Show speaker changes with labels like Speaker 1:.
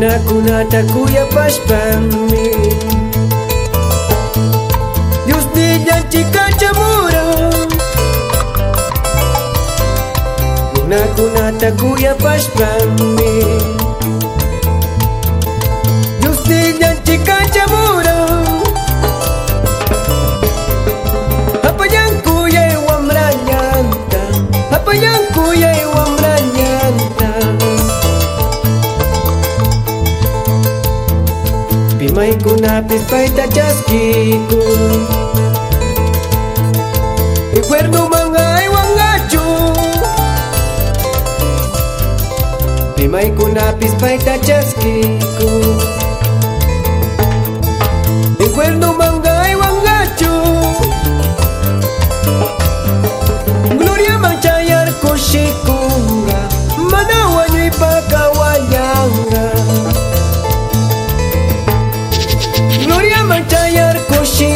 Speaker 1: Runakunata kuyapashpami Dios nillanchika chamura. Runakunata kuyapashpami Pimay kunapis paita chaskiku Recuerdo mga iwangachu Pimay kunapis paita chaskiku mga tyre Koshi